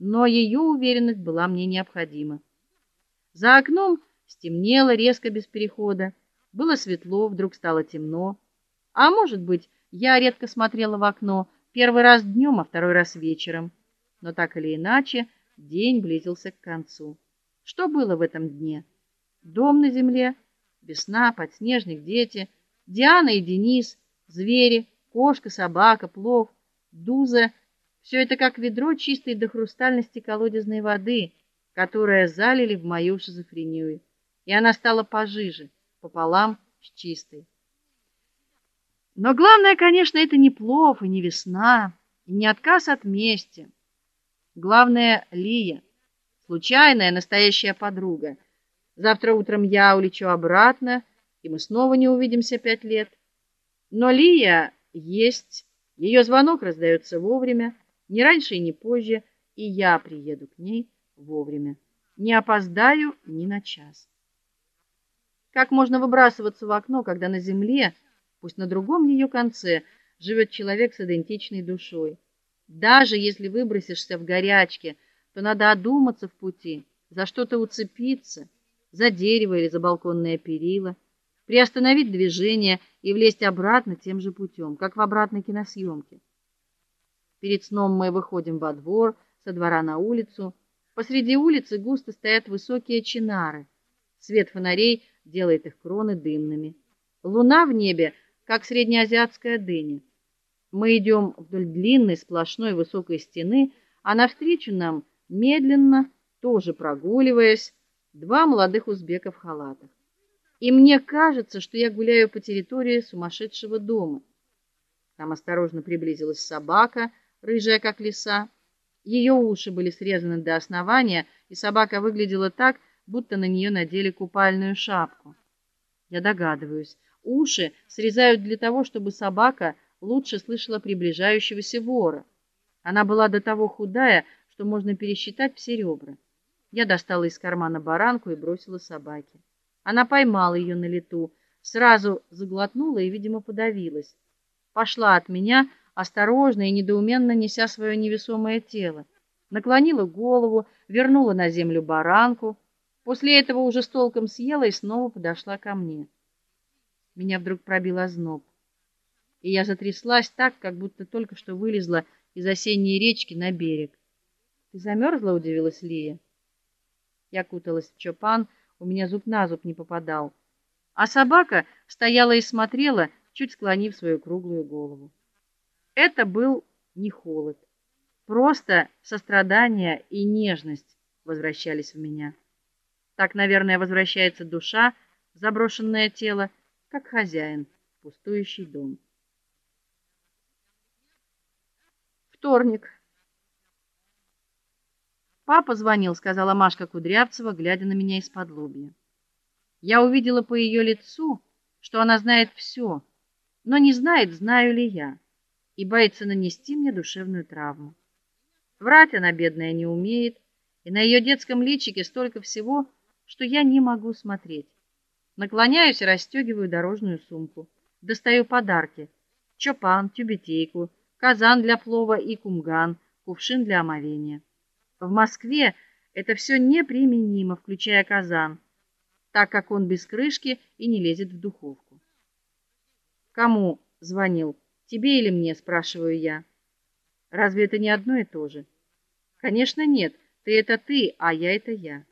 но ее уверенность была мне необходима. За окном стемнело резко без перехода. Было светло, вдруг стало темно. А может быть, я редко смотрела в окно, первый раз днем, а второй раз вечером. Но так или иначе, день близился к концу. Что было в этом дне? Дом на земле, весна, подснежник, дети, Диана и Денис, звери, кошка, собака, плов, Дуза все это как ведро чистой до хрустальности колодезной воды, которая залили в мою шизофрению, и она стала пожиже, пополам с чистой. Но главное, конечно, это не плов и не весна, и не отказ от мести. Главное Лия, случайная настоящая подруга. Завтра утром я улечу обратно, и мы снова не увидимся пять лет. Но Лия есть, ее звонок раздается вовремя, не раньше и не позже, и я приеду к ней вовремя. Не опоздаю ни на час. Как можно выбрасываться в окно, когда на земле, пусть на другом ее конце, живет человек с идентичной душой? Даже если выбросишься в горячке, то надо одуматься в пути, за что-то уцепиться, за дерево или за балконное перила, приостановить движение и влезть обратно тем же путем, как в обратной киносъемке. Перед сном мы выходим во двор, со двора на улицу. Посреди улицы густо стоят высокие чинары. Свет фонарей делает их кроны дымными. Луна в небе, как среднеазиатская дыня. Мы идем вдоль длинной сплошной высокой стены, а навстречу нам медленно, тоже прогуливаясь, два молодых узбека в халатах. И мне кажется, что я гуляю по территории сумасшедшего дома. Там осторожно приблизилась собака, рыжая как лиса. Ее уши были срезаны до основания, и собака выглядела так, будто на нее надели купальную шапку. Я догадываюсь, уши срезают для того, чтобы собака лучше слышала приближающегося вора. Она была до того худая, что можно пересчитать все ребра. Я достала из кармана баранку и бросила собаке. Она поймала ее на лету, сразу заглотнула и, видимо, подавилась. Пошла от меня, осторожно и недоуменно неся свое невесомое тело, наклонила голову, вернула на землю баранку, после этого уже с толком съела и снова подошла ко мне. Меня вдруг пробил озноб, и я затряслась так, как будто только что вылезла из осенней речки на берег. Ты замерзла? удивилась Лия. Я куталась в чопан, у меня зуб на зуб не попадал, а собака стояла и смотрела, чуть склонив свою круглую голову. Это был не холод, просто сострадание и нежность возвращались в меня. Так, наверное, возвращается душа в заброшенное тело, как хозяин в пустующий дом. Вторник. Папа звонил, сказала Машка Кудрявцева, глядя на меня из-под лобья. Я увидела по ее лицу, что она знает все, но не знает, знаю ли я и боится нанести мне душевную травму. Врать она бедная не умеет, и на ее детском личике столько всего, что я не могу смотреть. Наклоняюсь и расстегиваю дорожную сумку. Достаю подарки: чопан, тюбетейку, казан для плова и кумган, кувшин для омовения. В Москве это все неприменимо, включая казан, так как он без крышки и не лезет в духовку. Кому звонил? Тебе или мне, спрашиваю я. Разве это не одно и то же? Конечно, нет. Ты это ты, а я это я.